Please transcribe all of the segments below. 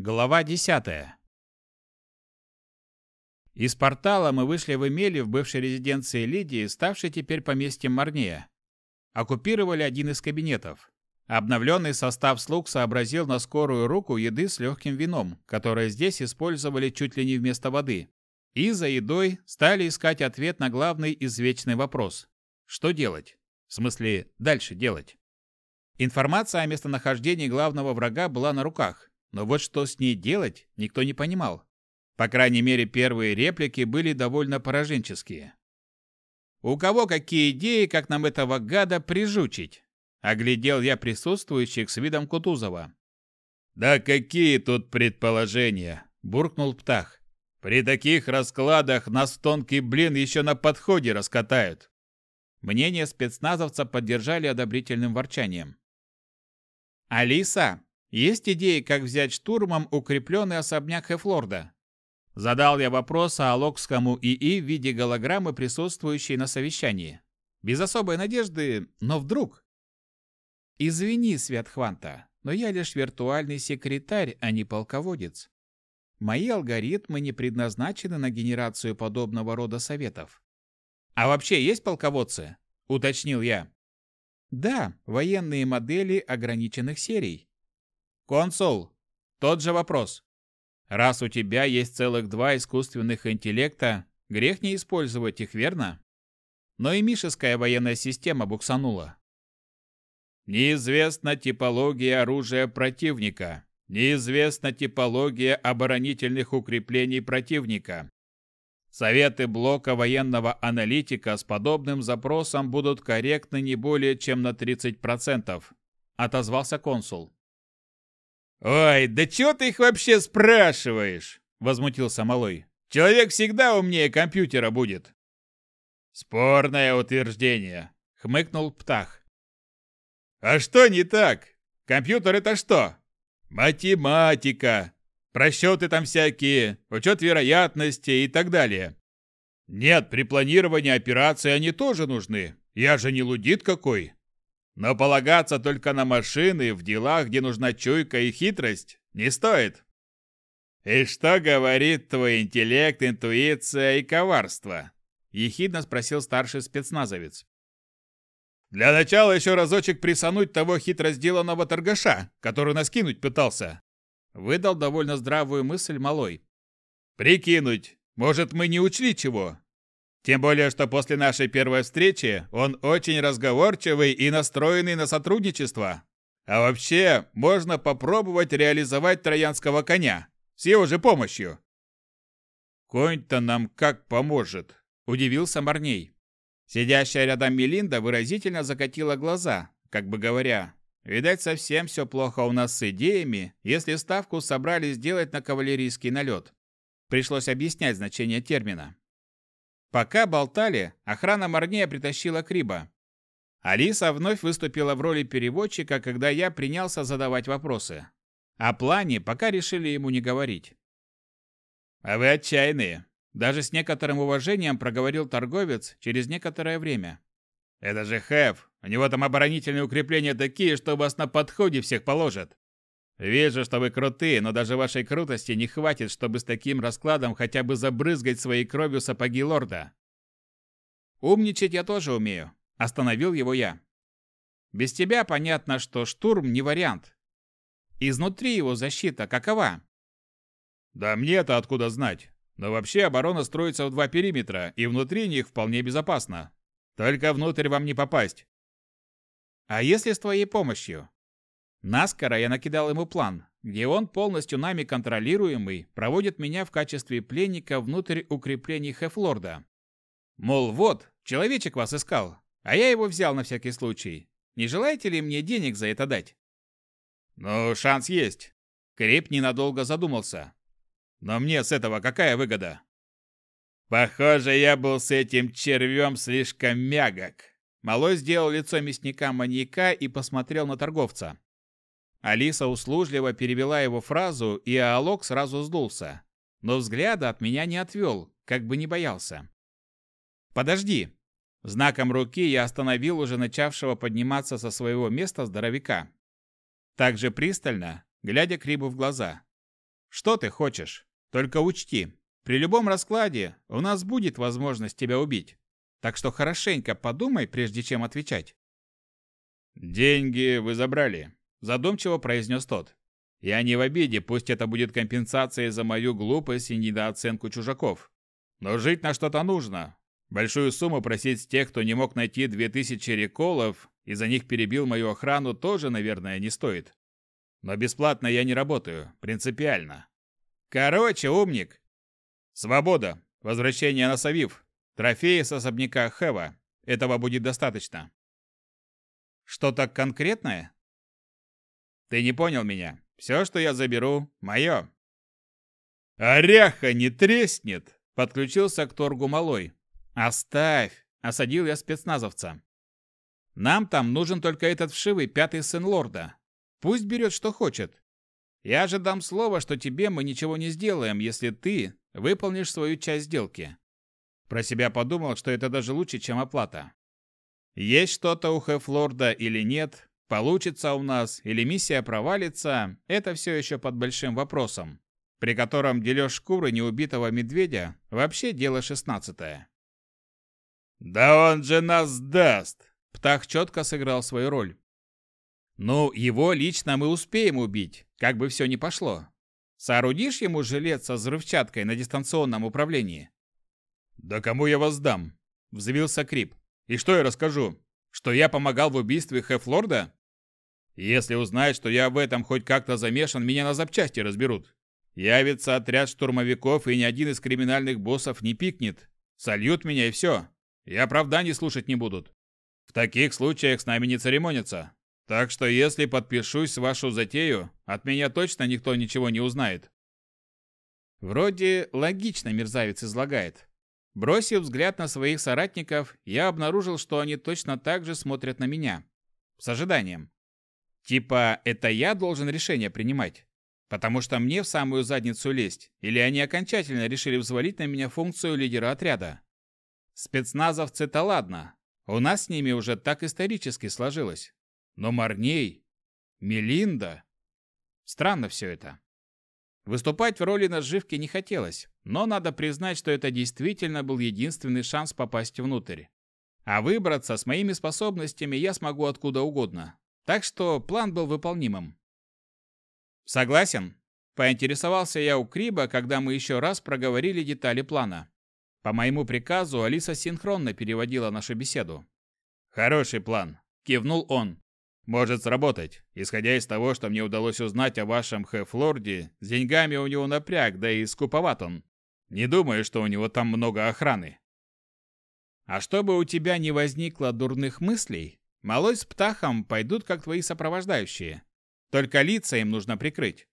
Глава 10. Из портала мы вышли в Эмели в бывшей резиденции Лидии, ставшей теперь поместьем Марнея. Оккупировали один из кабинетов. Обновленный состав слуг сообразил на скорую руку еды с легким вином, которое здесь использовали чуть ли не вместо воды. И за едой стали искать ответ на главный извечный вопрос. Что делать? В смысле, дальше делать? Информация о местонахождении главного врага была на руках, но вот что с ней делать, никто не понимал. По крайней мере, первые реплики были довольно пораженческие. «У кого какие идеи, как нам этого гада прижучить?» Оглядел я присутствующих с видом Кутузова. «Да какие тут предположения?» – буркнул Птах. «При таких раскладах нас тонкий блин еще на подходе раскатают». Мнение спецназовца поддержали одобрительным ворчанием. «Алиса, есть идеи, как взять штурмом укрепленный особняк Хефлорда?» Задал я вопрос Алокскому ИИ в виде голограммы, присутствующей на совещании. Без особой надежды, но вдруг. Извини, Святхванта, но я лишь виртуальный секретарь, а не полководец. Мои алгоритмы не предназначены на генерацию подобного рода советов. А вообще есть полководцы? Уточнил я. Да, военные модели ограниченных серий. Консул, тот же вопрос. Раз у тебя есть целых два искусственных интеллекта, грех не использовать их, верно? Но и мишеская военная система буксанула. Неизвестна типология оружия противника. Неизвестна типология оборонительных укреплений противника. Советы блока военного аналитика с подобным запросом будут корректны не более чем на 30%, отозвался консул. «Ой, да чего ты их вообще спрашиваешь?» – возмутился Малой. «Человек всегда умнее компьютера будет». «Спорное утверждение», – хмыкнул Птах. «А что не так? Компьютер это что? Математика. Просчеты там всякие, учет вероятности и так далее. Нет, при планировании операций они тоже нужны. Я же не лудит какой. Но полагаться только на машины в делах, где нужна чуйка и хитрость, не стоит. И что говорит твой интеллект, интуиция и коварство? Ехидно спросил старший спецназовец. Для начала еще разочек присануть того хитро сделанного торгаша, который нас кинуть пытался. Выдал довольно здравую мысль малой. Прикинуть, может, мы не учли чего, тем более, что после нашей первой встречи он очень разговорчивый и настроенный на сотрудничество. А вообще, можно попробовать реализовать троянского коня с его же помощью. Конь-то нам как поможет, удивился Марней. Сидящая рядом Мелинда выразительно закатила глаза, как бы говоря, видать, совсем все плохо у нас с идеями, если ставку собрались сделать на кавалерийский налет. Пришлось объяснять значение термина. Пока болтали, охрана Марнея притащила Криба. Алиса вновь выступила в роли переводчика, когда я принялся задавать вопросы. О плане пока решили ему не говорить. «А вы отчаянные!» Даже с некоторым уважением проговорил торговец через некоторое время. «Это же Хэв! У него там оборонительные укрепления такие, что вас на подходе всех положат. Вижу, что вы крутые, но даже вашей крутости не хватит, чтобы с таким раскладом хотя бы забрызгать своей кровью сапоги лорда. Умничать я тоже умею, остановил его я. Без тебя понятно, что штурм не вариант. Изнутри его защита какова? Да мне-то откуда знать? Но вообще оборона строится в два периметра, и внутри них вполне безопасно. Только внутрь вам не попасть. А если с твоей помощью? Наскоро я накидал ему план, где он, полностью нами контролируемый, проводит меня в качестве пленника внутрь укреплений Хефлорда. Мол, вот, человечек вас искал, а я его взял на всякий случай. Не желаете ли мне денег за это дать? Ну, шанс есть. Креп ненадолго задумался. Но мне с этого какая выгода? Похоже, я был с этим червем слишком мягок. Малой сделал лицо мясника-маньяка и посмотрел на торговца. Алиса услужливо перевела его фразу, и Аалок сразу сдулся. Но взгляда от меня не отвел, как бы не боялся. «Подожди!» Знаком руки я остановил уже начавшего подниматься со своего места здоровяка. Так же пристально, глядя Крибу в глаза. Что ты хочешь? Только учти, при любом раскладе у нас будет возможность тебя убить. Так что хорошенько подумай, прежде чем отвечать. «Деньги вы забрали», – задумчиво произнес тот. «Я не в обиде, пусть это будет компенсацией за мою глупость и недооценку чужаков. Но жить на что-то нужно. Большую сумму просить с тех, кто не мог найти две тысячи реколов и за них перебил мою охрану, тоже, наверное, не стоит. Но бесплатно я не работаю, принципиально. Короче, умник. Свобода. Возвращение на Савив. Трофеи с особняка Хева. Этого будет достаточно. Что-то конкретное? Ты не понял меня. Все, что я заберу, мое. Оряха не треснет, подключился к торгу малой. Оставь, осадил я спецназовца. Нам там нужен только этот вшивый пятый сын лорда. Пусть берет, что хочет. Я же дам слово, что тебе мы ничего не сделаем, если ты выполнишь свою часть сделки. Про себя подумал, что это даже лучше, чем оплата. Есть что-то у Хефлорда или нет, получится у нас или миссия провалится, это все еще под большим вопросом, при котором дележ шкуры неубитого медведя вообще дело шестнадцатое. «Да он же нас даст!» Птах четко сыграл свою роль. «Ну, его лично мы успеем убить, как бы все ни пошло. Соорудишь ему жилет со взрывчаткой на дистанционном управлении?» «Да кому я вас дам?» – взвился Крип. И что я расскажу? Что я помогал в убийстве Хефлорда? Если узнают, что я в этом хоть как-то замешан, меня на запчасти разберут. Явится отряд штурмовиков, и ни один из криминальных боссов не пикнет. Сольют меня и все. И оправданий слушать не будут. В таких случаях с нами не церемонятся. Так что если подпишусь вашу затею, от меня точно никто ничего не узнает. Вроде логично мерзавец излагает. Бросив взгляд на своих соратников, я обнаружил, что они точно так же смотрят на меня. С ожиданием. Типа, это я должен решение принимать? Потому что мне в самую задницу лезть? Или они окончательно решили взвалить на меня функцию лидера отряда? Спецназовцы-то ладно. У нас с ними уже так исторически сложилось. Но Марней... Мелинда... Странно все это. Выступать в роли наживки не хотелось, но надо признать, что это действительно был единственный шанс попасть внутрь. А выбраться с моими способностями я смогу откуда угодно. Так что план был выполнимым. Согласен? Поинтересовался я у Криба, когда мы еще раз проговорили детали плана. По моему приказу Алиса синхронно переводила нашу беседу. «Хороший план», – кивнул он. Может сработать. Исходя из того, что мне удалось узнать о вашем Хефлорде, с деньгами у него напряг, да и скуповат он. Не думаю, что у него там много охраны. А чтобы у тебя не возникло дурных мыслей, малой с птахом пойдут как твои сопровождающие. Только лица им нужно прикрыть.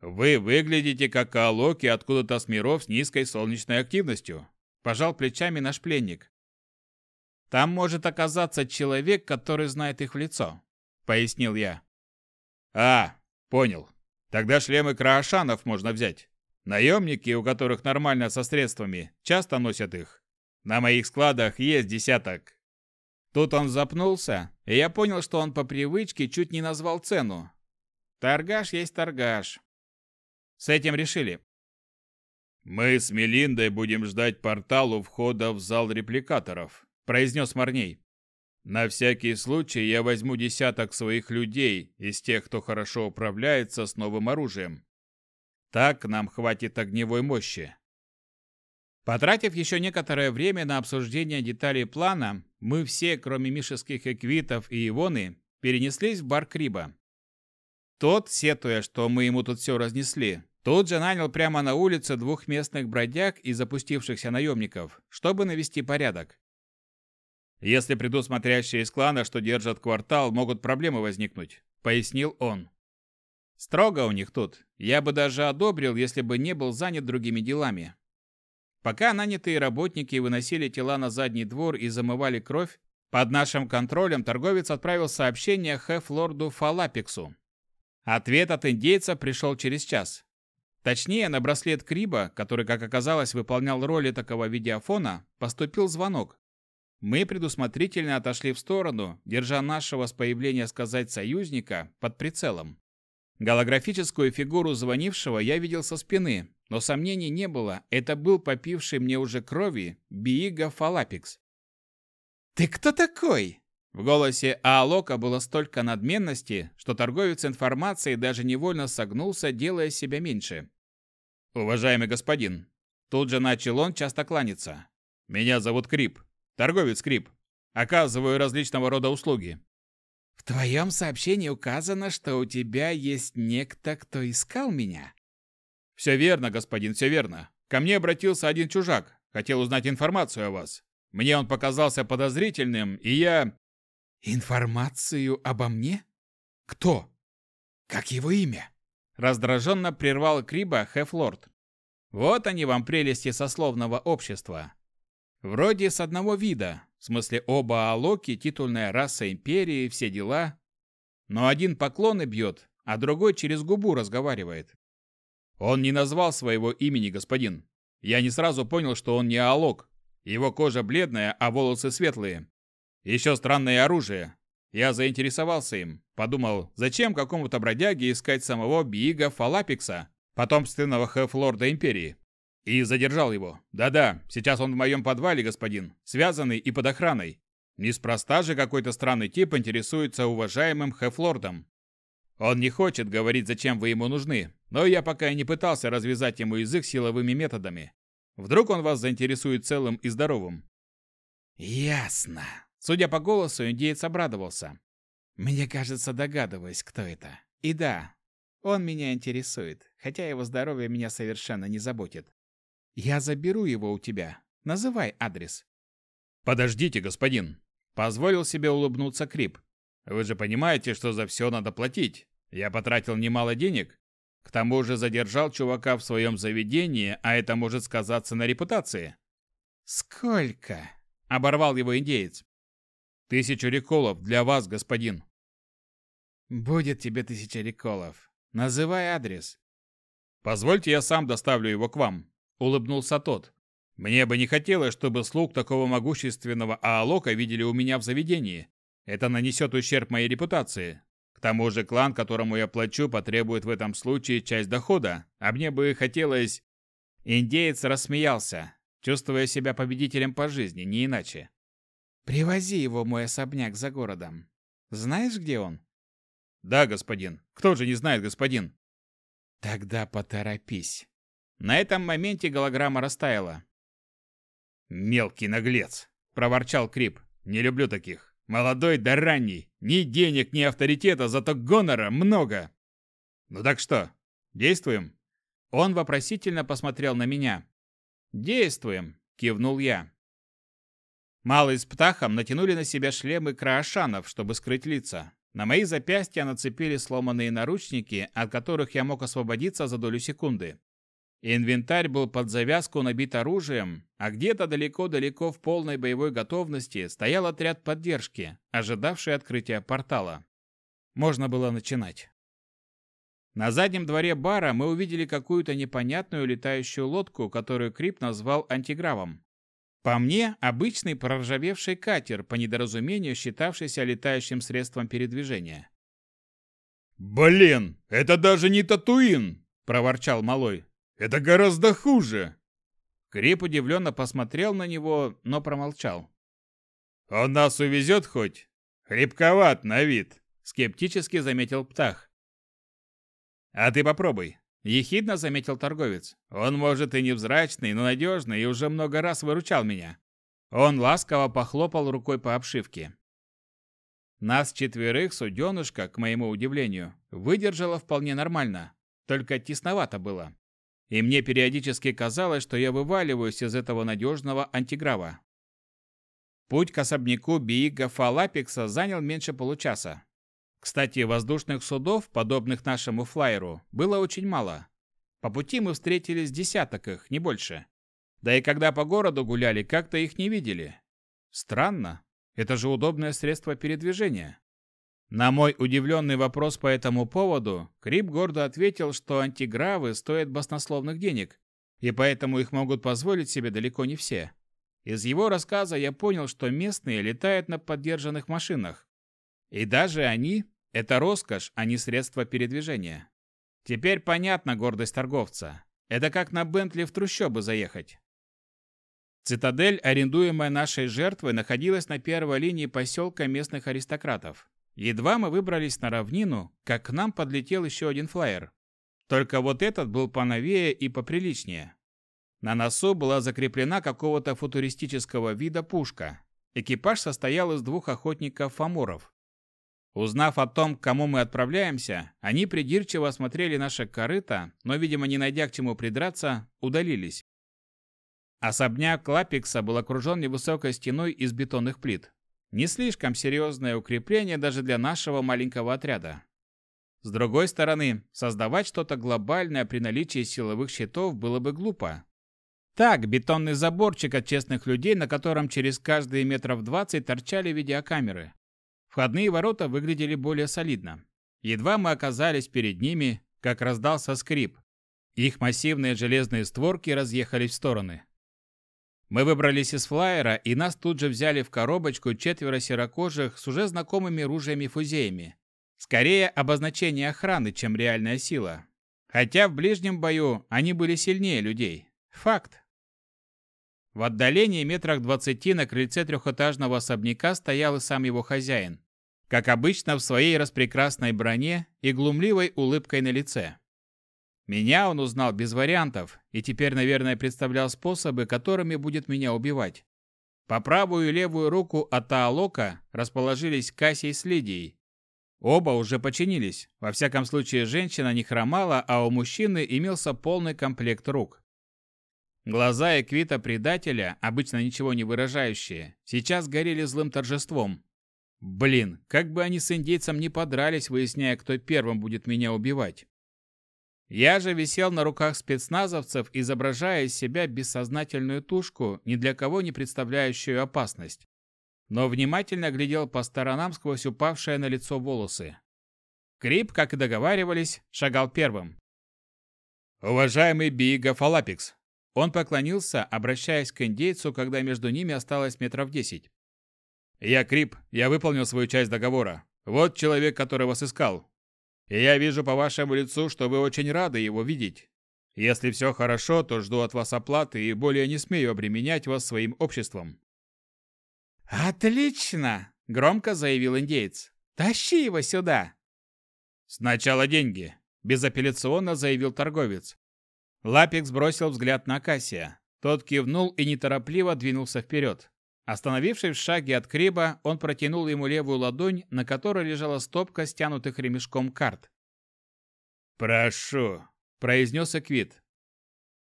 Вы выглядите как Алоки откуда-то с миров с низкой солнечной активностью. Пожал плечами наш пленник. Там может оказаться человек, который знает их в лицо, пояснил я. А, понял. Тогда шлемы краашанов можно взять. Наемники, у которых нормально со средствами, часто носят их. На моих складах есть десяток. Тут он запнулся, и я понял, что он по привычке чуть не назвал цену. Торгаш есть торгаш. С этим решили. Мы с Мелиндой будем ждать портал у входа в зал репликаторов, произнес Марней. На всякий случай я возьму десяток своих людей из тех, кто хорошо управляется с новым оружием. Так нам хватит огневой мощи. Потратив еще некоторое время на обсуждение деталей плана, мы все, кроме мишеских эквитов и Ивоны, перенеслись в бар Криба. Тот, сетуя, что мы ему тут все разнесли, тут же нанял прямо на улице двух местных бродяг и запустившихся наемников, чтобы навести порядок. Если придут смотрящие из клана, что держат квартал, могут проблемы возникнуть», — пояснил он. «Строго у них тут. Я бы даже одобрил, если бы не был занят другими делами». Пока нанятые работники выносили тела на задний двор и замывали кровь, под нашим контролем торговец отправил сообщение Хеф-лорду Фалапиксу. Ответ от индейца пришел через час. Точнее, на браслет Криба, который, как оказалось, выполнял роли такого видеофона, поступил звонок. Мы предусмотрительно отошли в сторону, держа нашего с появления сказать союзника под прицелом. Голографическую фигуру звонившего я видел со спины, но сомнений не было, это был попивший мне уже крови Биига Фалапикс. «Ты кто такой?» В голосе Аалока было столько надменности, что торговец информацией даже невольно согнулся, делая себя меньше. «Уважаемый господин», тут же начал он часто кланяться. «Меня зовут Крип, торговец Крип. Оказываю различного рода услуги». «В твоем сообщении указано, что у тебя есть некто, кто искал меня?» «Все верно, господин, все верно. Ко мне обратился один чужак, хотел узнать информацию о вас. Мне он показался подозрительным, и я...» «Информацию обо мне? Кто? Как его имя?» Раздраженно прервал Криба Хефлорд. «Вот они вам прелести сословного общества. Вроде с одного вида, в смысле оба Алоки, титульная раса империи, все дела. Но один поклоны бьет, а другой через губу разговаривает. Он не назвал своего имени, господин. Я не сразу понял, что он не Алок. Его кожа бледная, а волосы светлые. Еще странное оружие. Я заинтересовался им. Подумал, зачем какому-то бродяге искать самого Биига Фалапикса, потомственного хеф-лорда Империи. И задержал его. Да-да, сейчас он в моем подвале, господин, связанный и под охраной. Неспроста же какой-то странный тип интересуется уважаемым хеф-лордом. Он не хочет говорить, зачем вы ему нужны, но я пока и не пытался развязать ему язык силовыми методами. Вдруг он вас заинтересует целым и здоровым. Ясно. Судя по голосу, индеец обрадовался. Мне кажется, догадываюсь, кто это. И да, он меня интересует, хотя его здоровье меня совершенно не заботит. Я заберу его у тебя. Называй адрес. Подождите, господин. Позволил себе улыбнуться Крип. Вы же понимаете, что за все надо платить. Я потратил немало денег. К тому же задержал чувака в своем заведении, а это может сказаться на репутации. Сколько? Оборвал его индеец. Тысячу реколов для вас, господин. Будет тебе тысяча реколов. Называй адрес. Позвольте, я сам доставлю его к вам, улыбнулся тот. Мне бы не хотелось, чтобы слуг такого могущественного Аалока видели у меня в заведении. Это нанесет ущерб моей репутации. К тому же клан, которому я плачу, потребует в этом случае часть дохода, а мне бы хотелось... Индеец рассмеялся, чувствуя себя победителем по жизни, не иначе. Привози его мой особняк за городом. Знаешь, где он? Да, господин. Кто же не знает, господин? Тогда поторопись. На этом моменте голограмма растаяла. Мелкий наглец, проворчал Крип. Не люблю таких. Молодой да ранний. Ни денег, ни авторитета, зато гонора много. Ну так что, действуем? Он вопросительно посмотрел на меня. Действуем, кивнул я. Малый с птахом натянули на себя шлемы краашанов, чтобы скрыть лица. На мои запястья нацепили сломанные наручники, от которых я мог освободиться за долю секунды. Инвентарь был под завязку набит оружием, а где-то далеко-далеко в полной боевой готовности стоял отряд поддержки, ожидавший открытия портала. Можно было начинать. На заднем дворе бара мы увидели какую-то непонятную летающую лодку, которую Крип назвал антигравом. По мне, обычный проржавевший катер, по недоразумению считавшийся летающим средством передвижения. «Блин, это даже не Татуин!» – проворчал Малой. «Это гораздо хуже!» Крип удивленно посмотрел на него, но промолчал. «Он нас увезет хоть? Хрипковат на вид!» – скептически заметил Птах. «А ты попробуй. Ехидно заметил торговец. Он, может, и невзрачный, но надежный и уже много раз выручал меня. Он ласково похлопал рукой по обшивке. Нас четверых суденышка, к моему удивлению, выдержала вполне нормально, только тесновато было. И мне периодически казалось, что я вываливаюсь из этого надежного антиграва. Путь к особняку Биига Фалапикса занял меньше получаса. Кстати, воздушных судов, подобных нашему флайеру, было очень мало. По пути мы встретились десяток их, не больше. Да и когда по городу гуляли, как-то их не видели. Странно. Это же удобное средство передвижения. На мой удивленный вопрос по этому поводу, Крип гордо ответил, что антигравы стоят баснословных денег, и поэтому их могут позволить себе далеко не все. Из его рассказа я понял, что местные летают на поддержанных машинах. И даже они, Это роскошь, а не средство передвижения. Теперь понятна гордость торговца. Это как на Бентли в трущобы заехать. Цитадель, арендуемая нашей жертвой, находилась на первой линии поселка местных аристократов. Едва мы выбрались на равнину, как к нам подлетел еще один флайер. Только вот этот был поновее и поприличнее. На носу была закреплена какого-то футуристического вида пушка. Экипаж состоял из двух охотников-фаморов. Узнав о том, к кому мы отправляемся, они придирчиво осмотрели наше корыто, но, видимо, не найдя к чему придраться, удалились. Особняк Лапикса был окружен невысокой стеной из бетонных плит. Не слишком серьезное укрепление даже для нашего маленького отряда. С другой стороны, создавать что-то глобальное при наличии силовых щитов было бы глупо. Так, бетонный заборчик от честных людей, на котором через каждые метров 20 торчали видеокамеры. Входные ворота выглядели более солидно. Едва мы оказались перед ними, как раздался скрип. Их массивные железные створки разъехались в стороны. Мы выбрались из флайера, и нас тут же взяли в коробочку четверо серокожих с уже знакомыми ружьями-фузеями. Скорее обозначение охраны, чем реальная сила. Хотя в ближнем бою они были сильнее людей. Факт. В отдалении метрах двадцати на крыльце трехэтажного особняка стоял и сам его хозяин. Как обычно, в своей распрекрасной броне и глумливой улыбкой на лице. Меня он узнал без вариантов и теперь, наверное, представлял способы, которыми будет меня убивать. По правую и левую руку от Таалока расположились Кассий с Лидией. Оба уже починились. Во всяком случае, женщина не хромала, а у мужчины имелся полный комплект рук. Глаза Эквита предателя, обычно ничего не выражающие, сейчас горели злым торжеством. Блин, как бы они с индейцем не подрались, выясняя, кто первым будет меня убивать. Я же висел на руках спецназовцев, изображая из себя бессознательную тушку, ни для кого не представляющую опасность. Но внимательно глядел по сторонам сквозь упавшие на лицо волосы. Крип, как и договаривались, шагал первым. «Уважаемый Бига Фалапикс, он поклонился, обращаясь к индейцу, когда между ними осталось метров десять. «Я Крип, я выполнил свою часть договора. Вот человек, который вас искал. И я вижу по вашему лицу, что вы очень рады его видеть. Если все хорошо, то жду от вас оплаты и более не смею обременять вас своим обществом». «Отлично!» – громко заявил индейец. «Тащи его сюда!» «Сначала деньги», – безапелляционно заявил торговец. Лапикс бросил взгляд на Кассия. Тот кивнул и неторопливо двинулся вперед. Остановившись в шаге от Криба, он протянул ему левую ладонь, на которой лежала стопка стянутых ремешком карт. «Прошу», — произнес Эквит.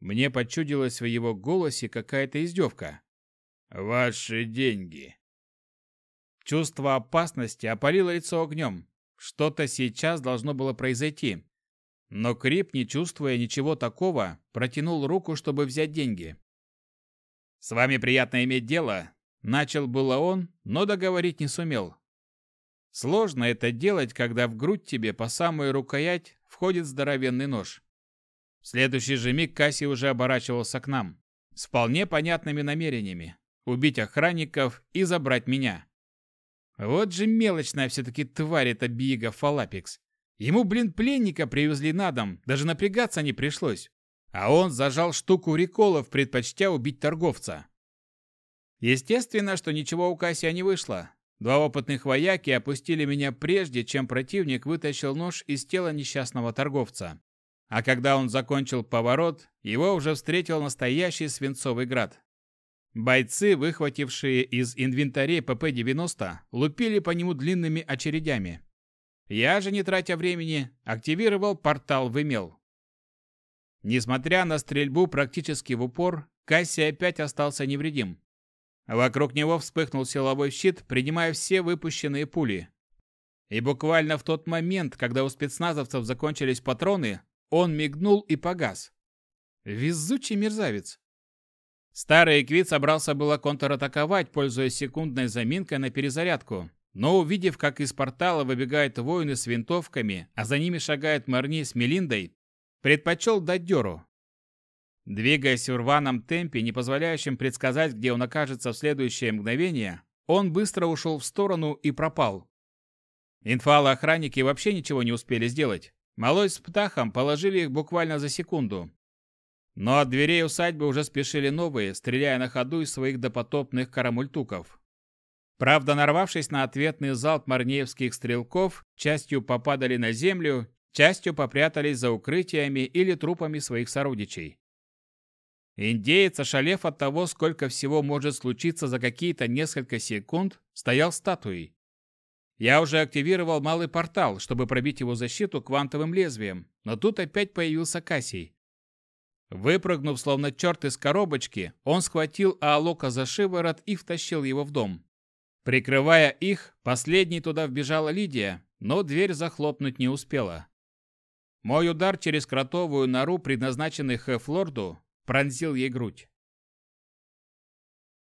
Мне почудилась в его голосе какая-то издевка. «Ваши деньги». Чувство опасности опалило лицо огнем. Что-то сейчас должно было произойти. Но Крип, не чувствуя ничего такого, протянул руку, чтобы взять деньги. «С вами приятно иметь дело», — начал было он, но договорить не сумел. Сложно это делать, когда в грудь тебе по самую рукоять входит здоровенный нож. В следующий же миг Касси уже оборачивался к нам. С вполне понятными намерениями. Убить охранников и забрать меня. Вот же мелочная все-таки тварь эта Бига Фалапикс. Ему, блин, пленника привезли на дом, даже напрягаться не пришлось. А он зажал штуку реколов, предпочтя убить торговца. Естественно, что ничего у Кассия не вышло. Два опытных вояки опустили меня прежде, чем противник вытащил нож из тела несчастного торговца. А когда он закончил поворот, его уже встретил настоящий свинцовый град. Бойцы, выхватившие из инвентарей ПП-90, лупили по нему длинными очередями. Я же, не тратя времени, активировал портал в Имел. Несмотря на стрельбу практически в упор, Касси опять остался невредим. Вокруг него вспыхнул силовой щит, принимая все выпущенные пули. И буквально в тот момент, когда у спецназовцев закончились патроны, он мигнул и погас. Везучий мерзавец. Старый Эквит собрался было контратаковать, пользуясь секундной заминкой на перезарядку, но увидев, как из портала выбегают воины с винтовками, а за ними шагает Марни с Мелиндой, предпочел дать дёру. Двигаясь в рваном темпе, не позволяющем предсказать, где он окажется в следующее мгновение, он быстро ушел в сторону и пропал. Инфалы-охранники вообще ничего не успели сделать. Малой с Птахом положили их буквально за секунду. Но от дверей усадьбы уже спешили новые, стреляя на ходу из своих допотопных карамультуков. Правда, нарвавшись на ответный залп марнеевских стрелков, частью попадали на землю, частью попрятались за укрытиями или трупами своих сородичей. Индеец, ошалев от того, сколько всего может случиться за какие-то несколько секунд, стоял статуей. Я уже активировал малый портал, чтобы пробить его защиту квантовым лезвием, но тут опять появился Кассий. Выпрыгнув словно черт из коробочки, он схватил Аалока за шиворот и втащил его в дом. Прикрывая их, последней туда вбежала Лидия, но дверь захлопнуть не успела. Мой удар через кротовую нору, предназначенный Хефлорду, пронзил ей грудь.